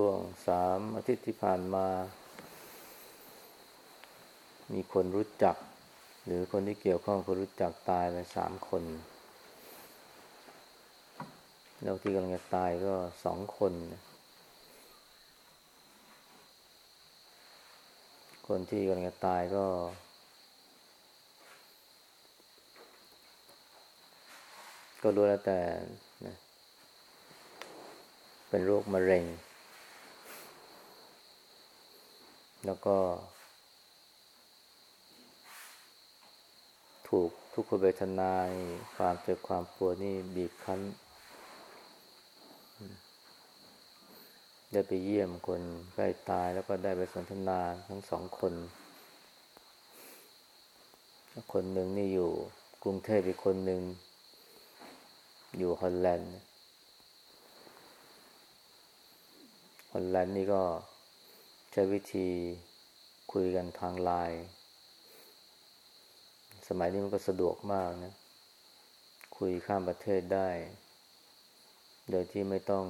ช่วงสามอาทิตย์ที่ผ่านมา มีคนรู้จัก หรือคนที่เกี่ยวข้องคนรู้จักตายไปสามคน แล้วที่กำลังจะตายก็สองคน คนที่กำลังจะตายก็ ก็รู้แล้วแต่เป็นโรคมะเร็ง แล้วก็ ถูกทุกขเวทนาความเจ็บความปวดนี่บีบคั้น ได้ไปเยี่ยมคนใกล้ตายแล้วก็ได้ไปสนทนาทั้งสองคน คนหนึ่งนี่อยู่กรุงเทพอีกคนหนึ่งอยู่ฮอลแลนด์ออนไลนด์นี่ก็ ช้วิธีคุยกันทางไลน์สมัยนี้มันก็สะดวกมากนะ คุยข้ามประเทศได้ โดยที่ไม่ต้อง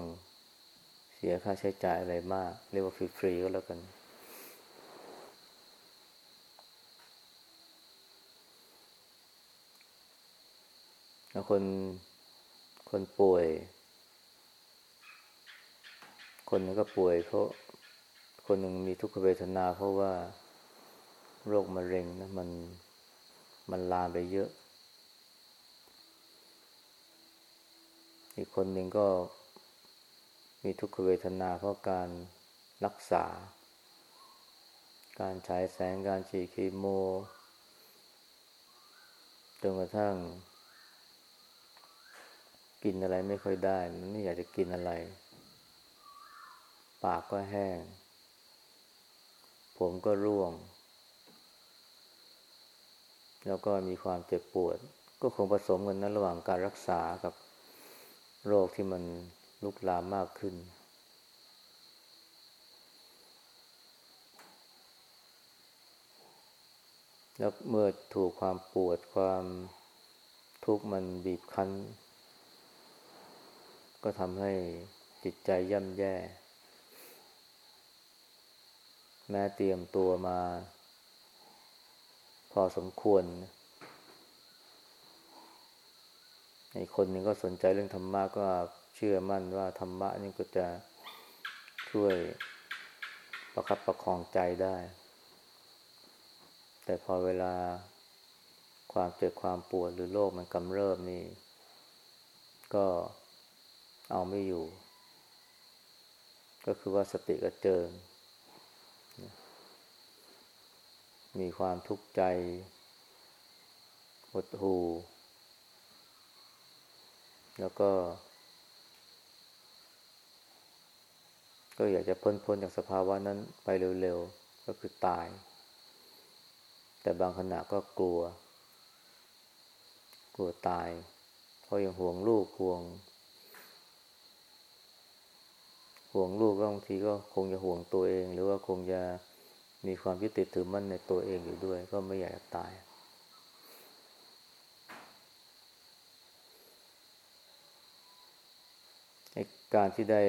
เสียค่าใช้จ่ายอะไรมาก เรียกว่าฟรีๆก็แล้วกัน แล้วคน คนป่วย คนนึงก็ป่วยเพราะ คนหนึ่งมีทุกขเวทนาเพราะว่าโรคมะเร็งนะมันมันลามไปเยอะ อีกคนหนึ่งก็มีทุกขเวทนาเพราะการรักษา การฉายแสงการฉีดคีโมจนกระทั่ง กินอะไรไม่ค่อยได้ มันไม่อยากจะกินอะไร ปากก็แห้ง ผมก็ร่วง แล้วก็มีความเจ็บปวด ก็คงผสมกันนะระหว่างการรักษากับโรคที่มันลุกลามมากขึ้น แล้วเมื่อถูกความปวดความทุกข์มันบีบคั้น ก็ทำให้จิตใจย่ำแย่ แม้เตรียมตัวมา พอสมควรอีกคนหนึ่งก็สนใจเรื่องธรรมะก็เชื่อมั่นว่าธรรมะนี่ก็จะช่วยประคับประคองใจได้ แต่พอเวลาความเจ็บความปวดหรือโรคมันกำเริบนี่ ก็เอาไม่อยู่ ก็คือว่าสติก็เจิง มีความทุกข์ใจหดหูแล้วก็ ก็อยากจะพ้นพ้นจากสภาวะนั้นไปเร็วๆ ก็คือตาย แต่บางขณะก็กลัว กลัวตาย เพราะยังห่วงลูกห่วง ห่วงลูกบางทีก็คงจะห่วงตัวเอง หรือว่าคงจะ มีความยึดติดถือมั่นในตัวเองอยู่ด้วย ก็ไม่อยากตาย การที่ได้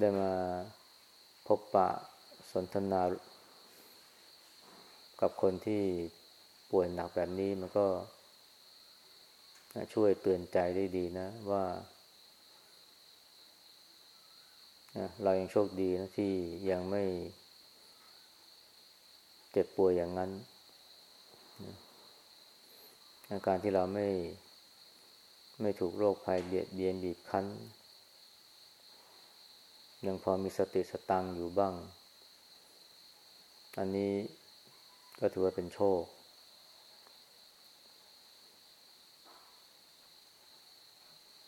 ได้มาพบปะสนทนา กับคนที่ป่วยหนักแบบนี้มันก็ช่วยเตือนใจได้ดีนะว่า เรายังโชคดีนะที่ยังไม่เจ็บป่วยอย่างนั้นอาการที่เราไม่ไม่ถูกโรคภัยเบียดเบียนบีบคั้น ยังพอมีสติสตังอยู่บ้าง อันนี้ก็ถือว่าเป็นโชค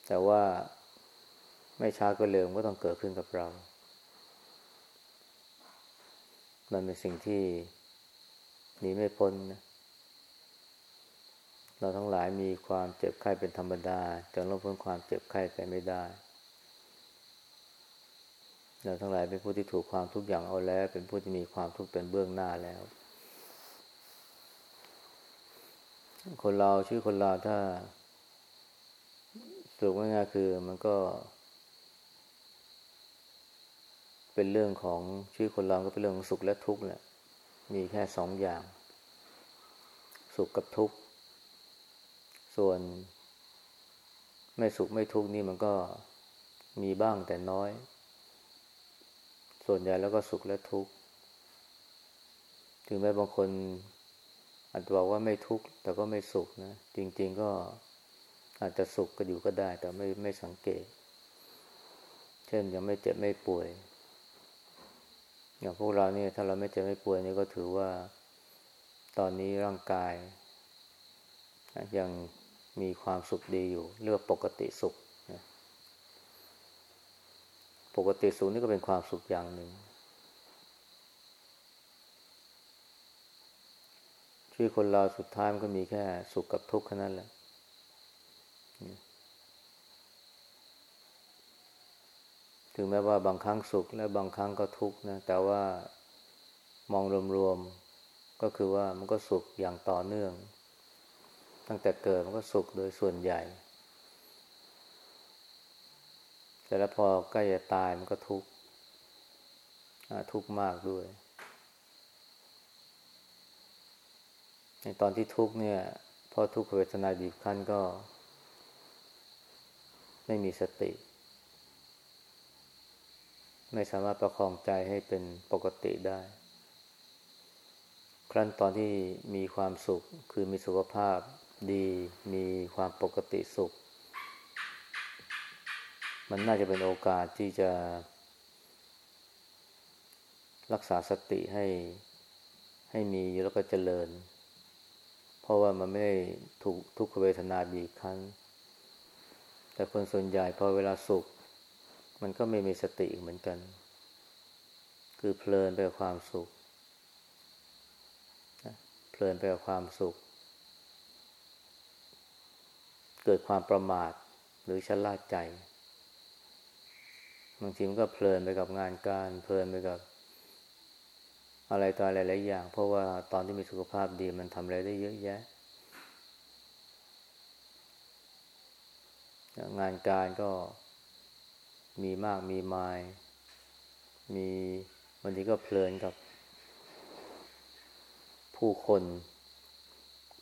แต่ว่า ไม่ช้าก็เร็วก็ต้องเกิดขึ้นกับเรา มันเป็นสิ่งที่หนีไม่พ้นนะ เราทั้งหลายมีความเจ็บไข้เป็นธรรมดาจะลบพ้นความเจ็บไข้ไปไม่ได้ เราทั้งหลายเป็นผู้ที่ถูกความทุกข์อย่างเอาแล้ว เป็นผู้ที่มีความทุกข์เป็นเบื้องหน้าแล้ว คนเราชื่อคนเราถ้าสุขง่ายๆคือมันก็ เป็นเรื่องของชีวิตคนเราก็เป็นเรื่องของสุขและทุกข์แหละมีแค่สองอย่าง สุขกับทุกข์ ส่วน ไม่สุขไม่ทุกข์นี่มันก็มีบ้างแต่น้อย ส่วนใหญ่แล้วก็สุขและทุกข์ถึงแม้บางคนอาจจะบอกว่าไม่ทุกข์แต่ก็ไม่สุขนะ จริง ๆ ก็อาจจะสุขก็อยู่ก็ได้ แต่ไม่ไม่สังเกต เช่นยังไม่เจ็บไม่ป่วย อย่างพวกเราเนี่ยถ้าเราไม่เจ็บไม่ป่วยนี่ก็ถือว่า ตอนนี้ร่างกาย ยังมีความสุขดีอยู่ เรียกว่าปกติสุข ปกติสุขนี่ก็เป็นความสุขอย่างหนึ่งชีวิตคนเราสุดท้ายมันก็มีแค่สุขกับทุกข์แค่นั้นแหละ ถึงแม้ว่าบางครั้งสุขและบางครั้งก็ทุกข์นะแต่ว่ามองรวมๆก็คือว่ามันก็สุขอย่างต่อเนื่อง ตั้งแต่เกิดมันก็สุขโดยส่วนใหญ่ แต่แล้วพอใกล้จะตายมันก็ทุกข์ทุกข์มากด้วย ในตอนที่ทุกข์เนี่ยพอทุกขเวทนาบีบคั้นก็ ไม่มีสติ ไม่สามารถประคองใจให้เป็นปกติได้ ครั้นตอนที่มีความสุขคือมีสุขภาพดี มีความปกติสุข มันน่าจะเป็นโอกาสที่จะ รักษาสติให้ให้มีแล้วก็เจริญ เพราะว่ามันไม่ได้ถูกทุกขเวทนาบีบคั้น แต่คนส่วนใหญ่พอเวลาสุข มันก็ไม่มีสติเหมือนกัน คือเพลินไปกับความสุข เพลินไปกับความสุข เกิดความประมาทหรือชะล่าใจ บางทีมันก็เพลินไปกับงานการ เพลินไปกับ อะไรต่ออะไรหลายอย่าง เพราะว่าตอนที่มีสุขภาพดีมันทำอะไรได้เยอะแยะงานการก็ มีมากมีมาย มีวันนี้ก็เพลินกับ ผู้คน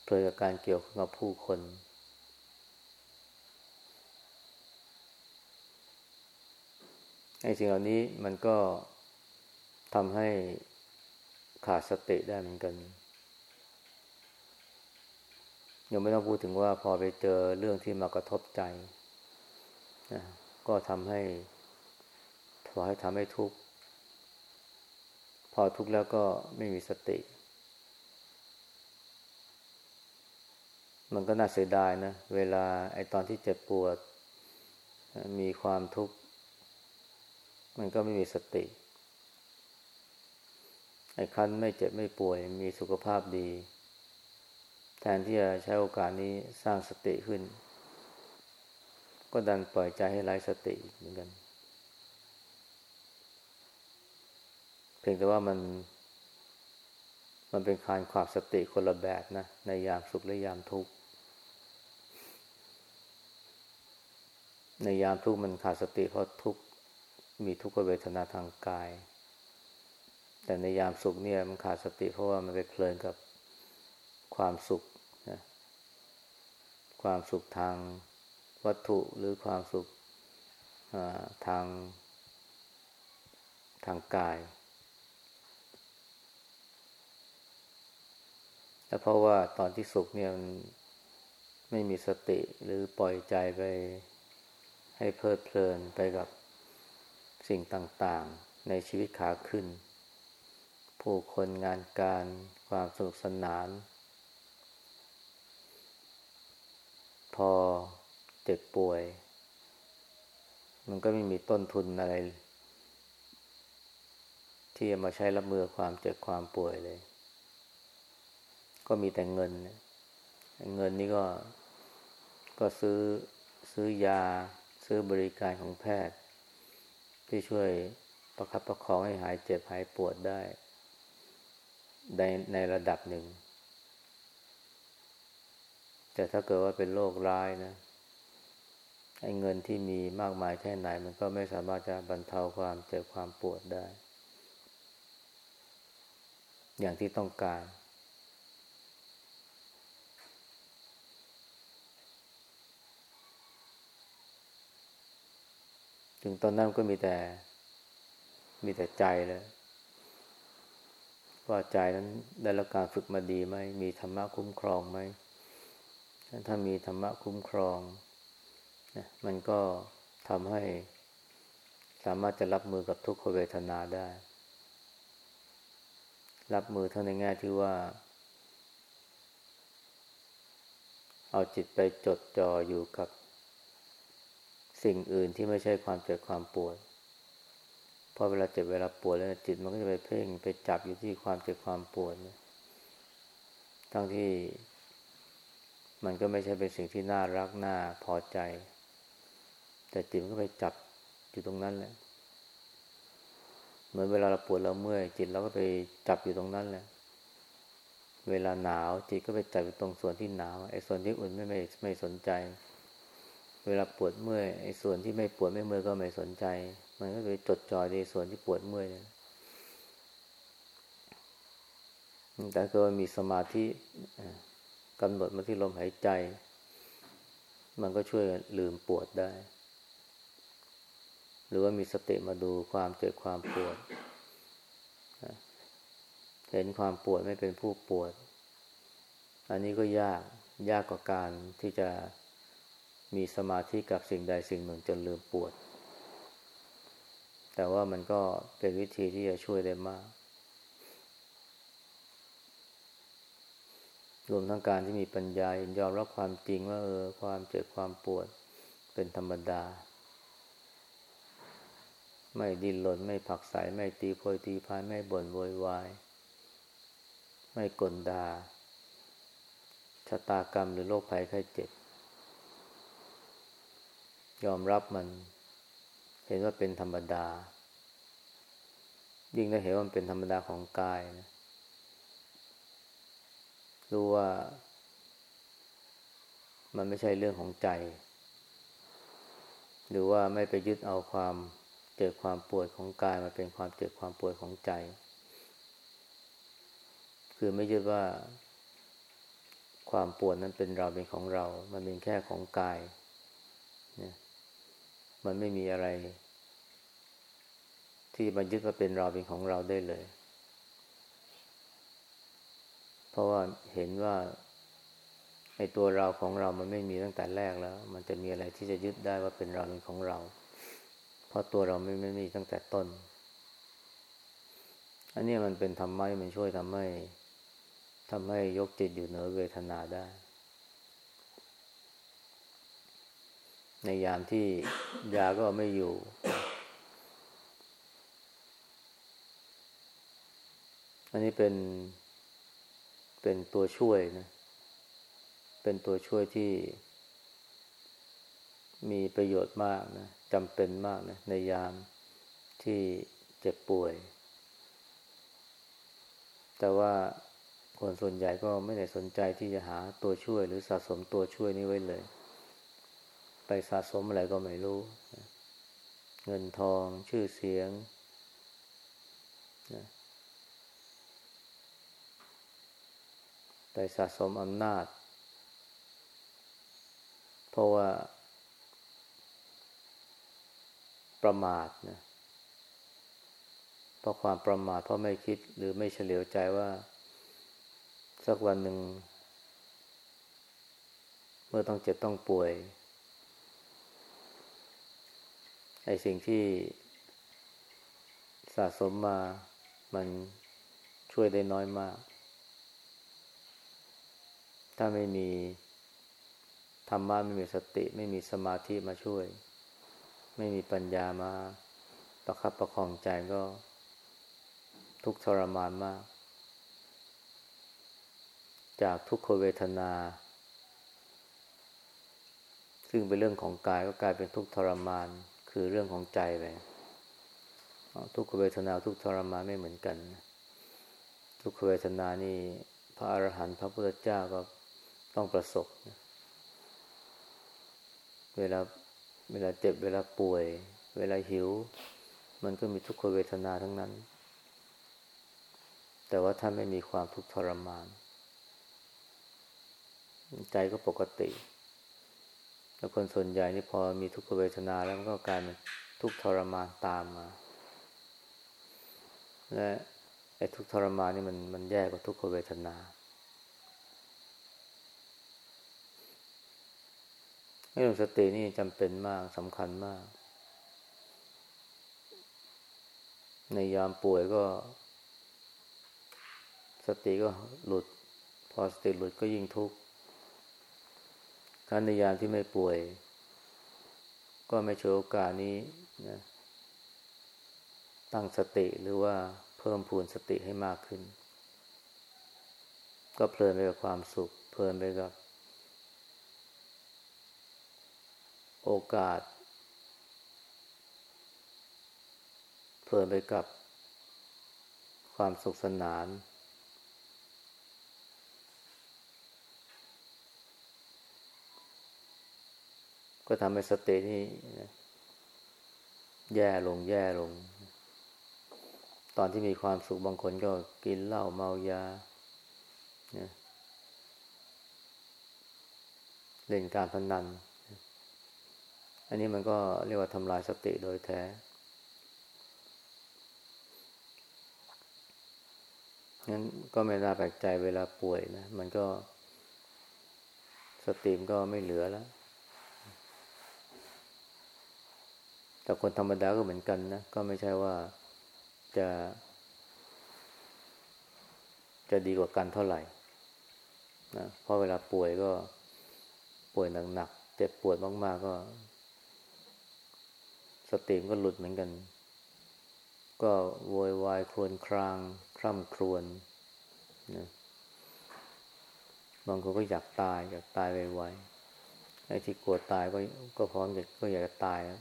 เพลินกับการเกี่ยวข้องกับผู้คน ไอ้สิ่งเหล่านี้มันก็ทำให้ขาดสติได้เหมือนกัน ยังไม่ต้องพูดถึงว่าพอไปเจอเรื่องที่มากระทบใจนะ ก็ทำให้พอให้ทำให้ทุกข์ พอทุกข์แล้วก็ไม่มีสติ มันก็น่าเสียดายนะ เวลาไอ้ตอนที่เจ็บปวด มีความทุกข์ มันก็ไม่มีสติ ไอ้คันไม่เจ็บไม่ป่วย มีสุขภาพดี แทนที่จะใช้โอกาสนี้สร้างสติขึ้น ก็ดันปล่อยใจให้ไร้สติเหมือนกัน เพียงแต่ว่ามัน มันเป็นการขาดสติคนละแบบนะ ในยามสุขและยามทุกข์ในยามทุกข์มันขาดสติเพราะทุกข์มีทุกขเวทนาทางกาย แต่ในยามสุขเนี่ยมันขาดสติเพราะว่ามันไปเพลินกับความสุขนะความสุขทาง วัตถุหรือความสุขทางทางกาย และเพราะว่าตอนที่สุขเนี่ยมันไม่มีสติหรือปล่อยใจไปให้เพลิดเพลินไปกับสิ่งต่างๆ ในชีวิตขาขึ้น ผู้คนงานการความสนุกสนาน พอ เจ็บป่วย มันก็ไม่มีต้นทุนอะไร ที่จะมาใช้รับมือความเจ็บความป่วยเลย ก็มีแต่เงิน เงินนี่ก็ก็ซื้อซื้อยา ซื้อบริการของแพทย์ ที่ช่วยประคับประคองให้หายเจ็บหายปวดได้ ในในระดับหนึ่ง แต่ถ้าเกิดว่าเป็นโรคร้ายนะ ไอ้เงินที่มีมากมายแค่ไหน มันก็ไม่สามารถจะบรรเทาความเจ็บความปวดได้ อย่างที่ต้องการ ถึงตอนนั้นก็มีแต่ มีแต่ใจเลยว่าใจนั้นได้รับการฝึกมาดีไหม มีธรรมะคุ้มครองไหม ถ้ามีธรรมะคุ้มครอง นะมันก็ทำให้สามารถจะรับมือกับทุกขเวทนาได้ รับมือทั้งในแง่ที่ว่า เอาจิตไปจดจ่ออยู่กับสิ่งอื่นที่ไม่ใช่ความเจ็บความปวดพอเวลาเจ็บเวลาปวดแล้วจิตมันก็จะไปเพ่งไปจับอยู่ที่ความเจ็บความปวดทั้งที่มันก็ไม่ใช่เป็นสิ่งที่น่ารักน่าพอใจ แต่จิตมันก็ไปจับอยู่ตรงนั้นแหละ เหมือนเวลาเราปวดเราเมื่อย จิตเราก็ไปจับอยู่ตรงนั้นแหละ เวลาหนาวจิตก็ไปจับอยู่ตรงส่วนที่หนาวไอ้ส่วนที่อุ่นไม่ไม่ไม่สนใจ เวลาปวดเมื่อยไอ้ส่วนที่ไม่ปวดไม่เมื่อยก็ไม่สนใจ มันก็ไปจดจ่อในส่วนที่ปวดเมื่อยเนี่ยแต่ก็มีสมาธิกำหนดมาที่ลมหายใจ มันก็ช่วยลืมปวดได้ หรือว่ามีสติมาดูความเจ็บความปวด เห็นความปวดไม่เป็นผู้ปวด อันนี้ก็ยากยากกว่าการที่จะมีสมาธิกับสิ่งใดสิ่งหนึ่งจนลืมปวด แต่ว่ามันก็เป็นวิธีที่จะช่วยได้มาก รวมทั้งการที่มีปัญญาเห็นยอมรับความจริงว่าเออความเจ็บความปวดเป็นธรรมดา ไม่ดิ้นรนไม่ผักใสไม่ตีโพยตีพายไม่บ่นโวยวาย ไม่กลดาชะตากรรมหรือโรคภัยไข้เจ็บ ยอมรับมัน เห็นว่าเป็นธรรมดา ยิ่งได้เห็นว่ามันเป็นธรรมดาของกายนะรู้ว่า มันไม่ใช่เรื่องของใจ หรือว่าไม่ไปยึดเอาความ เจ็บความปวดของกายมาเป็นความเจ็บความปวดของใจ คือไม่ยึดว่า ความปวดนั้นเป็นเราเป็นของเรา มันเป็นแค่ของกายเนี่ยมันไม่มีอะไร ที่มันยึดว่าเป็นเราเป็นของเราได้เลย เพราะว่าเห็นว่าไอ้ตัวเราของเรามันไม่มีตั้งแต่แรกแล้ว มันจะมีอะไรที่จะยึดได้ว่าเป็นเราเป็นของเรา เพราะตัวเราไม่ไม่มีตั้งแต่ต้น อันนี้มันเป็นธรรมะมันช่วยทำให้ทำให้ยกจิตอยู่เหนือเวทนาได้ ในยามที่ยาก็ไม่อยู่ อันนี้เป็นเป็นตัวช่วยนะ เป็นตัวช่วยที่มีประโยชน์มากนะ จำเป็นมากนะในยามที่เจ็บป่วย แต่ว่าคนส่วนใหญ่ก็ไม่ได้สนใจที่จะหาตัวช่วยหรือสะสมตัวช่วยนี้ไว้เลย ไปสะสมอะไรก็ไม่รู้ เงินทองชื่อเสียงนะไปสะสมอำนาจ เพราะว่า ประมาทนะเพราะความประมาทเพราะไม่คิดหรือไม่เฉลียวใจว่า สักวันหนึ่ง เมื่อต้องเจ็บต้องป่วย ไอ้สิ่งที่สะสมมามันช่วยได้น้อยมาก ถ้าไม่มีธรรมะไม่มีสติ ไม่มีสมาธิมาช่วย ไม่มีปัญญามาประคับประคองใจก็ ทุกทรมานมาก จากทุกขเวทนา ซึ่งเป็นเรื่องของกายก็กลายเป็นทุกทรมาน คือเรื่องของใจไปทุกขเวทนาทุกทรมานไม่เหมือนกัน ทุกขเวทนานี่พระอรหันต์พระพุทธเจ้าก็ต้องประสบ เวลา เวลาเจ็บเวลาป่วย เวลาหิว มันก็มีทุกขเวทนาทั้งนั้น แต่ว่าถ้าไม่มีความทุกข์ทรมาน ใจก็ปกติ แล้วคนส่วนใหญ่นี่พอมีทุกขเวทนาแล้วมันก็กลายเป็นทุกข์ทรมานตามมา และไอ้ทุกข์ทรมานนี่มันมันแย่กว่าทุกขเวทนา เรื่องสตินี่จำเป็นมากสำคัญมาก ในยามป่วยก็ สติก็หลุด พอสติหลุดก็ยิ่งทุกข์ถ้าในยามที่ไม่ป่วย ก็ไม่เฉยโอกาสนี้นะตั้งสติหรือว่าเพิ่มพูนสติให้มากขึ้น ก็เพลินไปกับความสุข เพลินไปกับ โอกาสเพลินไปกับความสุขสนาน ก็ทำให้สตินี่แย่ลงแย่ลง ตอนที่มีความสุขบางคนก็กินเหล้าเมายาเล่นการพนัน อันนี้มันก็เรียกว่าทำลายสติโดยแท้ งั้นก็ไม่น่าแปลกใจเวลาป่วยนะ มันก็สติมก็ไม่เหลือแล้ว แต่คนธรรมดาก็เหมือนกันนะ ก็ไม่ใช่ว่าจะ จะดีกว่ากันเท่าไหร่นะเพราะเวลาป่วยก็ป่วยหนักๆเจ็บปวดมาก ๆ ก็ สติมก็หลุดเหมือนกัน ก็โวยวายครวญคราง คร่ำครวญนะบางคนก็อยากตาย อยากตายไวๆไอ้ที่กลัวตายก็ก็พร้อมอยากก็อยากจะตายแล้ว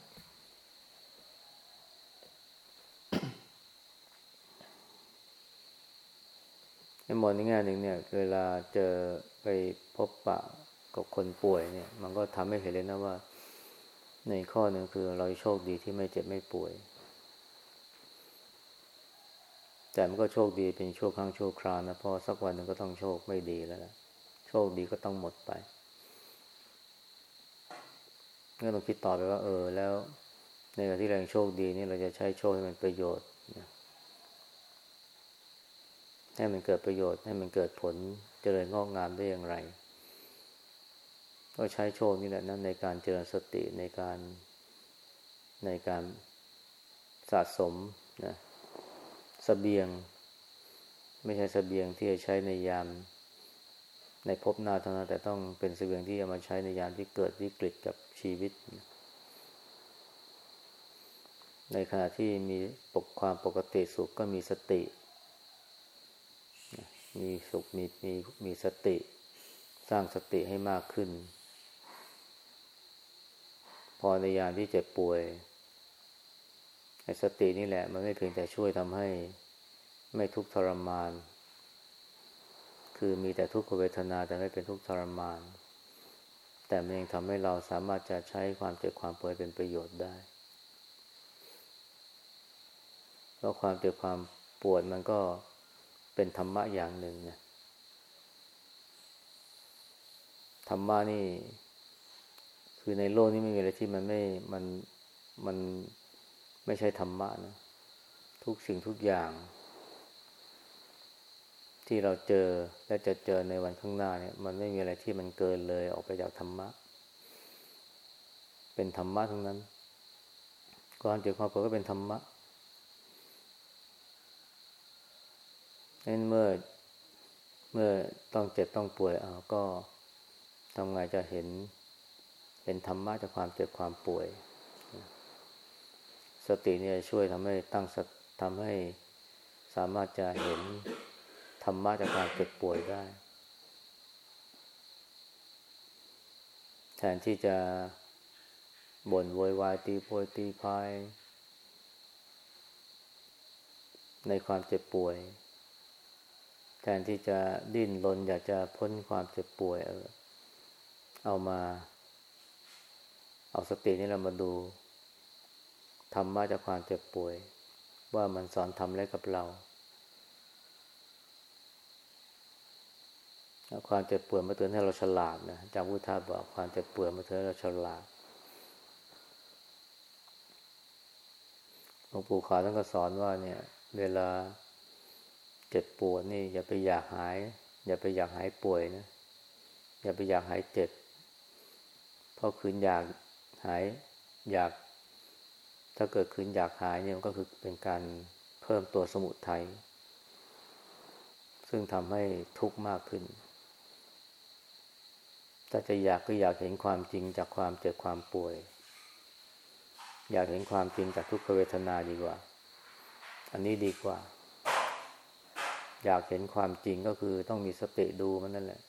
ในมองในแง่หนึ่งเนี่ย เวลาเจอไปพบปะกับคนป่วยเนี่ย มันก็ทำให้เห็นเลยนะว่า ในข้อหนึ่งคือเราโชคดีที่ไม่เจ็บไม่ป่วย แต่มันก็โชคดีเป็นชั่วครั้งชั่วคราวนะพราะสักวันหนึ่งก็ต้องโชคไม่ดีแล้วนะโชคดีก็ต้องหมดไปก็ต้องคิดต่อไปว่า เออ แล้ว ในขณะที่เราโชคดีนี่เราจะใช้โชคให้มันประโยชน์ให้มันเกิดประโยชน์ ให้มันเกิดผลเจริญงอกงามได้อย่างไร ก็ใช้โชคนี่แหละนั่นในการเจริญสติในการในการสะสมนะสเสบียง ไม่ใช่สเสบียงที่จะใช้ในยาม ในภพหน้าเท่านั้นแต่ต้องเป็นสเสบียงที่จะมาใช้ในยามที่เกิดวิกฤตกับชีวิต ในขณะที่มีปกความปกติสุขก็มีสติ มีสุขมีมีมีสติ สร้างสติให้มากขึ้น พอในยามที่เจ็บป่วยไอ้สตินี่แหละ มันไม่เพียงแต่ช่วยทำให้ไม่ทุกข์ทรมาน คือมีแต่ทุกขเวทนาแต่ไม่เป็นทุกข์ทรมาน แต่มันยังทำให้เราสามารถจะใช้ความเจ็บความป่วยเป็นประโยชน์ได้เพราะความเจ็บความปวดมันก็เป็นธรรมะอย่างหนึ่งเนี่ยธรรมะนี่ คือในโลกนี้ไม่มีอะไรที่มันไม่มันมันไม่ใช่ธรรมะนะ ทุกสิ่งทุกอย่าง ที่เราเจอและจะเจอในวันข้างหน้าเนี่ย มันไม่มีอะไรที่มันเกินเลยออกไปจากธรรมะ เป็นธรรมะทั้งนั้นการเจอความปวดก็เป็นธรรมะนั้นเมื่อเมื่อต้องเจ็บต้องป่วยเอาก็ทำไงจะเห็น เป็นธรรมะจากความเจ็บความป่วย สติเนี่ยช่วยทำให้ตั้งทำให้สามารถจะเห็นธรรมะจากการเจ็บป่วยได้ แทนที่จะบ่นโวยวายตีโพยตีพายในความเจ็บป่วย แทนที่จะดิ้นรนอยากจะพ้นความเจ็บป่วย เออ เอามา เอาสตินี่เรามาดูธรรมะจากความเจ็บป่วย ว่ามันสอนทำอะไรกับเรา ความเจ็บป่วยมาเตือนให้เราฉลาดนะจำพุทธาบอกความเจ็บป่วยมาเตือนให้เราฉลาดหลวงปู่ขาวท่านก็สอนว่าเนี่ย เวลาเจ็บปวดนี่ อย่าไปอยากหาย อย่าไปอยากหายป่วยนะ อย่าไปอยากหายเจ็บเพราะคืนอยาก หายอยาก ถ้าเกิดคืนอยากหายเนี่ยมันก็คือเป็นการเพิ่มตัวสมุทัยซึ่งทำให้ทุกข์มากขึ้น ถ้าจะอยากก็อยากเห็นความจริงจากความเจ็บความป่วย อยากเห็นความจริงจากทุกขเวทนาดีกว่า อันนี้ดีกว่า อยากเห็นความจริงก็คือต้องมีสติดูมันนั่นแหละ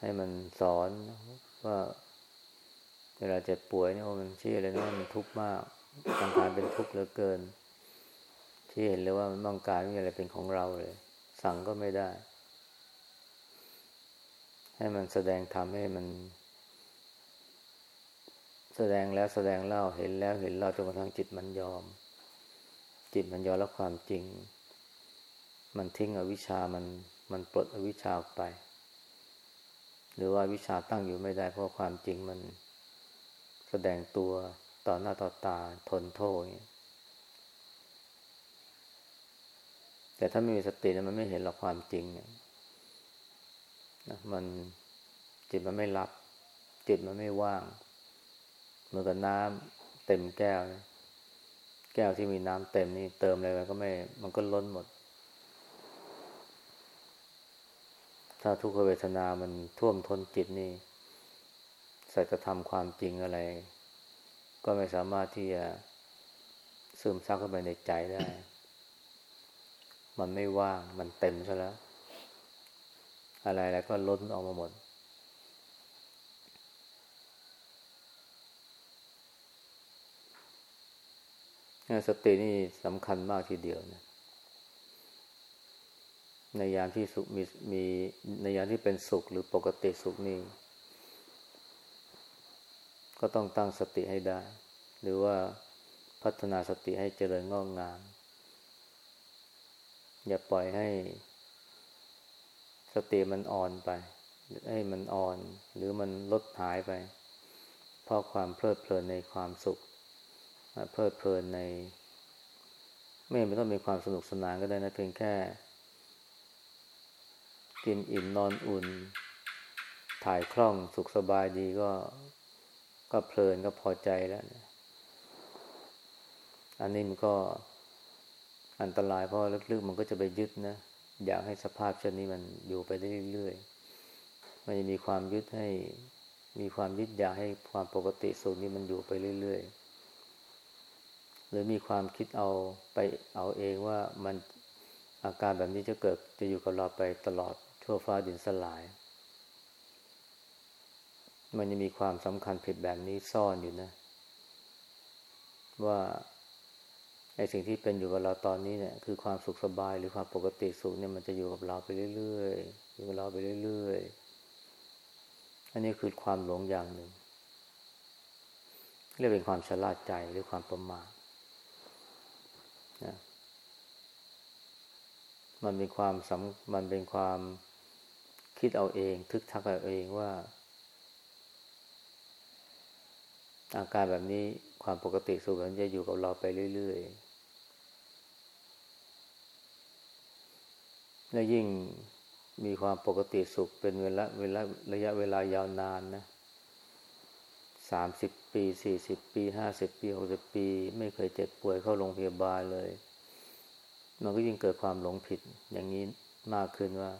ให้มันสอนว่า เวลาเจ็บป่วยเนี่ยมันชี้เลยนะว่ามันทุกข์มากสังขารเป็นทุกข์เหลือเกิน ที่เห็นเลยว่ามันต้องการมีอะไรเป็นของเราเลย สั่งก็ไม่ได้ ให้มันแสดงทำให้มัน แสดงแล้วแสดงเล่าเห็นแล้วเห็นเล่าจนกระทั่งจิตมันยอม จิตมันยอมรับความจริง มันทิ้งอวิชามันมันปลดอวิชาออกไป หรือว่าวิชาตั้งอยู่ไม่ได้เพราะความจริงมัน แสดงตัวต่อหน้าต่อตาทนโทษแต่ถ้าไม่มีสติมันไม่เห็นหรอกความจริงเนี่ยนะมันจิตมันไม่รับ จิตมันไม่ว่างเหมือนกับน้ำเต็มแก้วนะแก้วที่มีน้ำเต็มนี่เติมอะไรไปก็ไม่ มันก็ล้นหมด ถ้าทุกขเวทนามันท่วมท้นจิตนี่ สัจธรรมความจริงอะไร ก็ไม่สามารถที่จะซึมซับเข้าไปในใจได้ มันไม่ว่าง มันเต็มซะแล้ว อะไรแล้วก็ล้นออกมาหมด สตินี่สำคัญมากทีเดียวนะในยามที่สุขมีมีในยามที่เป็นสุขหรือปกติสุขนี่ ก็ต้องตั้งสติให้ได้ หรือว่าพัฒนาสติให้เจริญงอกงาม อย่าปล่อยให้สติมันอ่อนไป ให้มันอ่อน หรือมันลดหายไป เพราะความเพลิดเพลินในความสุข เพลิดเพลินใน ไม่ไม่ต้องมีความสนุกสนานก็ได้นะเพียงแค่ กินอิ่มนอนอุ่น ถ่ายคล่องสุขสบายดีก็ ก็เพลินก็พอใจแล้วเนี่ยอันนี้มันก็อันตรายเพราะลึกๆมันก็จะไปยึดนะ อยากให้สภาพเช่นนี้มันอยู่ไปได้เรื่อยๆ มันจะมีความยึดให้ มีความยึดอยากให้ความปกติสุขนี้มันอยู่ไปเรื่อยๆ หรือมีความคิดเอาไปเอาเองว่ามันอาการแบบนี้จะเกิดจะอยู่กับเราไปตลอดทั่วฟ้าดินสลาย มันจะมีความสำคัญผิดแบบนี้ซ่อนอยู่นะ ว่าไอ้สิ่งที่เป็นอยู่กับเราตอนนี้เนี่ยคือความสุขสบายหรือความปกติสุขเนี่ยมันจะอยู่กับเราไปเรื่อยๆอยู่กับเราไปเรื่อยๆอันนี้คือความหลงอย่างหนึ่งเรียกเป็นความฉลาดใจหรือความประมาทนะมันเป็นความสำมันเป็นความคิดเอาเอง ทึกทักเอาเองว่า อาการแบบนี้ความปกติสุขมันจะอยู่กับเราไปเรื่อยๆ และยิ่งมีความปกติสุขเป็นเวลาเวลาระยะเวลายาวนานนะสามสิบปีสี่สิบปีห้าสิบปีหกสิบปี ไม่เคยเจ็บป่วยเข้าโรงพยาบาลเลย มันก็ยิ่งเกิดความหลงผิดอย่างนี้มากขึ้นว่า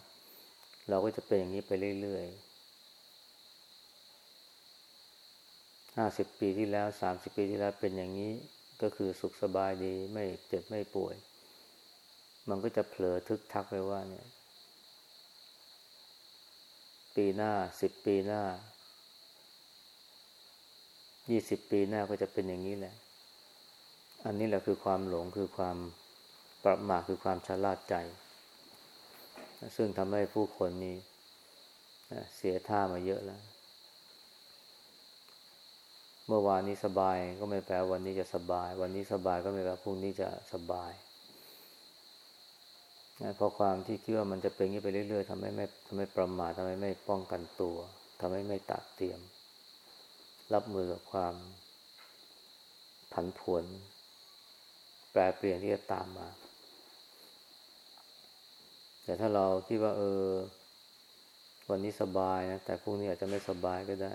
เราก็จะเป็นอย่างนี้ไปเรื่อยๆ ห้าสิบปีที่แล้วสามสิบปีที่แล้วเป็นอย่างนี้ก็คือสุขสบายดีไม่เจ็บไม่ป่วย มันก็จะเผลอทึกทักไปว่าเนี่ย ปีหน้าสิบปีหน้ายี่สิบปีหน้าก็จะเป็นอย่างนี้แหละ อันนี้แหละคือความหลงคือความประมาทคือความชะล่าใจ ซึ่งทำให้ผู้คนนี้เสียท่ามาเยอะแล้ว มื่อวานนี้สบายก็ไม่แปลวันนี้จะสบาย วันนี้สบายก็ไม่แปลพรุ่งนี้จะสบายเพราะความที่คิดว่ามันจะเป็นอย่างนี้ไปเรื่อยๆทำให้ไม่ทำให้ประมาททำให้ไม่ป้องกันตัวทำให้ไม่ตัดเตรียม รับมือกับความผันผวนแปรเปลี่ยนที่จะตามมา แต่ถ้าเราคิดว่า เออ วันนี้สบายนะแต่พรุ่งนี้อาจจะไม่สบายก็ได้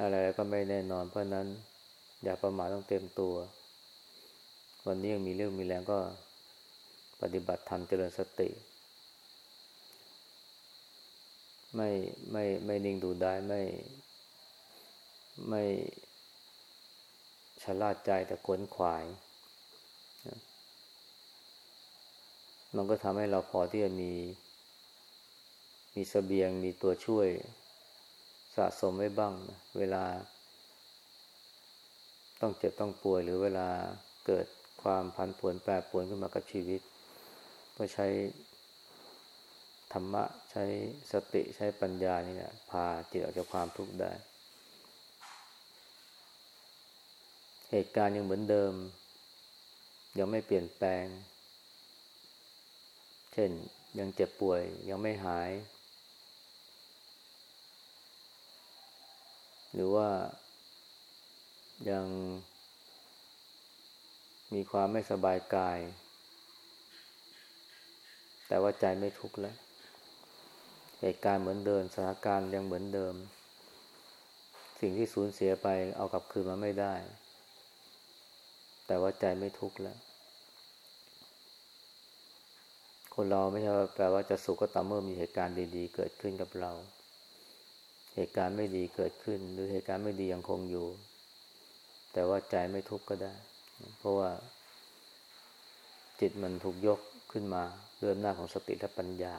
อะไรก็ไม่แน่นอน เพราะนั้น อย่าประมาทต้องเต็มตัว วันนี้ยังมีเรื่องมีแรงก็ปฏิบัติธรรมเจริญสติ ไม่ไม่ไม่นิ่งดูได้ไม่ไม่ชะล่าใจแต่ขวนขวาย มันก็ทำให้เราพอที่จะมี มีสเสบียงมีตัวช่วย สะสมไว้บ้างนะเวลา ต้องเจ็บต้องป่วยหรือเวลาเกิดความพันผวนแปรปรวนขึ้นมากับชีวิต ก็ใช้ธรรมะใช้สติใช้ปัญญานี่แหละพาจิตออกจากความทุกข์ได้ เหตุการณ์ยังเหมือนเดิม ยังไม่เปลี่ยนแปลง เช่นยังเจ็บป่วยยังไม่หาย หรือว่ายังมีความไม่สบายกาย แต่ว่าใจไม่ทุกข์แล้ว เหตุการณ์เหมือนเดิมสถานการณ์ยังเหมือนเดิม สิ่งที่สูญเสียไปเอากลับคืนมาไม่ได้ แต่ว่าใจไม่ทุกข์แล้ว คนเราไม่ใช่แปลว่าจะสุขก็ต่อเมื่อมีเหตุการณ์ดี ๆ เกิดขึ้นกับเรา เหตุการณ์ไม่ดีเกิดขึ้น หรือเหตุการณ์ไม่ดียังคงอยู่ แต่ว่าใจไม่ทุกข์ก็ได้ เพราะว่า จิตมันถูกยกขึ้นมาเรื่อหน้าของสติและปัญญา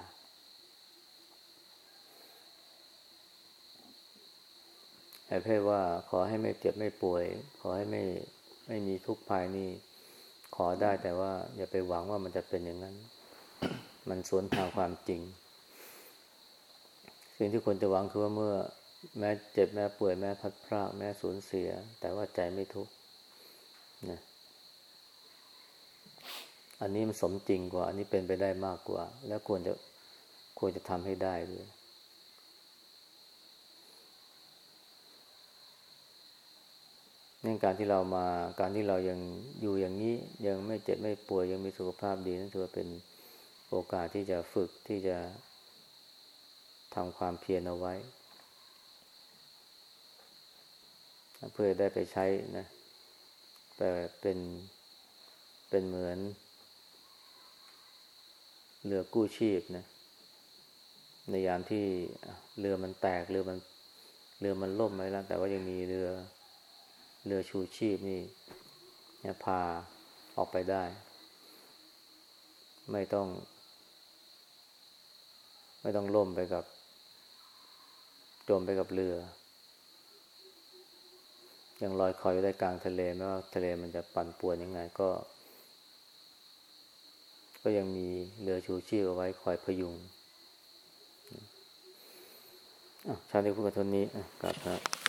ไอ้เพ่ว่าขอให้ไม่เจ็บไม่ป่วย ขอให้ไม่ไม่มีทุกข์ภายนี่ขอได้แต่ว่าอย่าไปหวังว่ามันจะเป็นอย่างนั้น มันสวนทางความจริง สิ่งที่ควรจะหวังคือว่าเมื่อ แม้เจ็บแม้ป่วยแม้พัดพรากแม้สูญเสีย แต่ว่าใจไม่ทุกข์นะอันนี้มันสมจริงกว่า อันนี้เป็นไปได้มากกว่า แล้วควรจะควรจะทำให้ได้ด้วยนั่นการที่เรามาการที่เรายังอยู่อย่างนี้ ยังไม่เจ็บไม่ป่วยยังมีสุขภาพดีนั่นถือว่าเป็นโอกาสที่จะฝึกที่จะ ทำความเพียรเอาไว้ เพื่อได้ไปใช้นะแต่เป็นเป็นเหมือนเรือกู้ชีพนะ ในยามที่เรือมันแตกเรือมันเรือมันล่มไปแล้ว แต่ว่ายังมีเรือเรือชูชีพนี่เนี่ยพาออกไปได้ ไม่ต้อง ไม่ต้องล่มไปกับ จมไปกับเรือ ยังลอยคอยอยู่ได้กลางทะเลไม่ว่าทะเลมันจะปั่นป่วนยังไงก็ ก็ยังมีเรือชูชีพเอาไว้คอยพยุงชาติพูดกับทนนี้กลับครับ